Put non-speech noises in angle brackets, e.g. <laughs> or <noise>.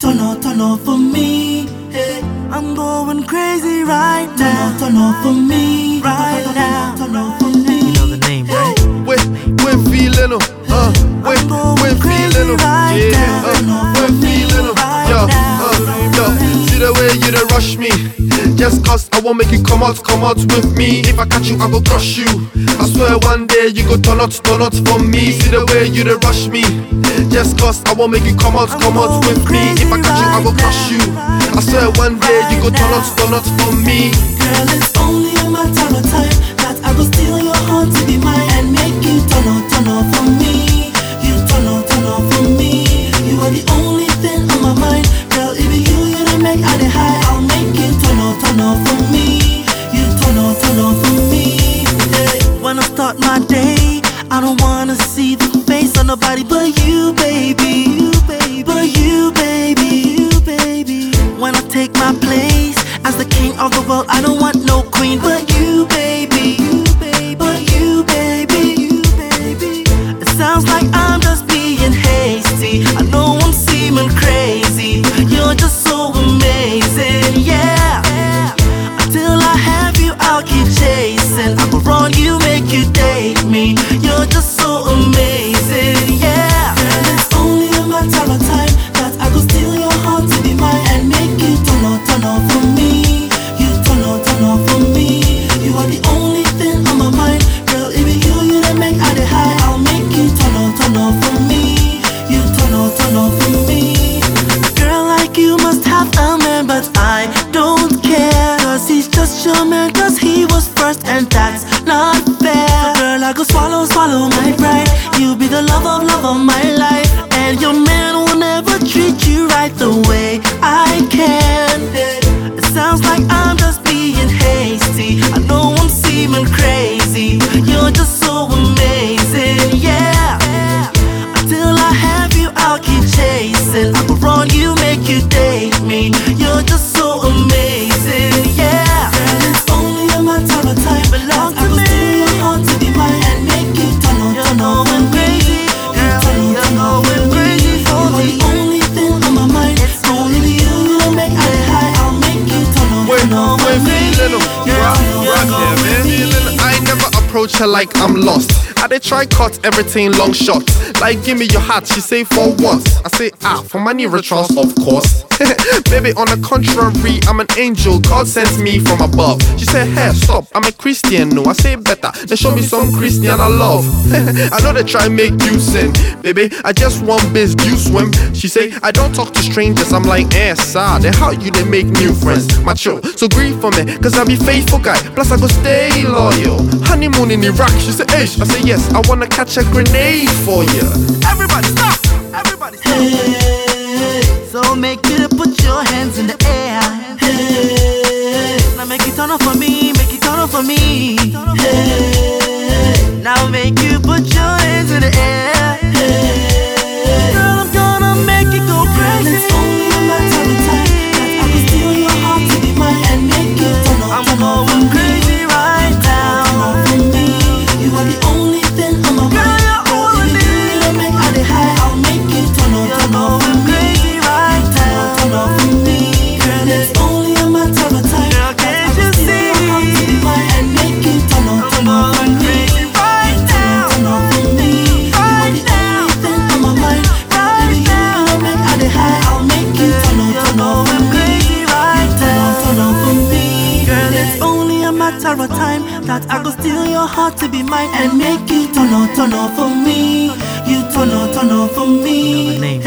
Turn on, turn on for me. Hey, I'm going crazy right now. Turn on for me right now. Turn on for me. Rush me, just cause I won't make you come out, come out with me, if I catch you, I go crush you, I swear one day you go turn out, turn out for me, see the way you done rush me, just cause I won't make you come out, come out with me, if I catch you, I go crush you, I swear one day you go turn out, turn out for me, Girl, it's only a matter of time that I will steal your heart to be mine and make you turn out, turn on nobody but you, baby. You, baby. But you, baby. You, baby. When I take my place as the king of the world, I don't want no queen but you, baby. You, baby. But you, baby. You, baby. It sounds like I'm just being hasty. I know swallow my pride. You'll be the love of love of my life. And your man will never treat you right the way turn on, when, turn on when when like I'm lost. I dey try cut everything long shot. Like give me your heart, she say for what? I say ah for my new trust, of course. <laughs> Baby, on the contrary, I'm an angel. God sent me from above. She said, Hey, stop, I'm a Christian. No, I say better. Then show me some Christian I love. <laughs> I know they try make you sin, baby. I just want biz, you swim. She say I don't talk to strangers. I'm like, eh, sir. Then how you they make new friends? Macho, so grieve for me, cause I be faithful guy. Plus I go stay loyal. Honeymoon in Iraq. She said, Ish. I said, yes. I wanna catch a grenade for you. Everybody stop. Everybody stop. So make you put your hands in the air. Hey, now make it turn on for me, make it turn on for me. Time that I could steal your heart to be mine and make you turn on, turn on for me. You turn on, turn on for me.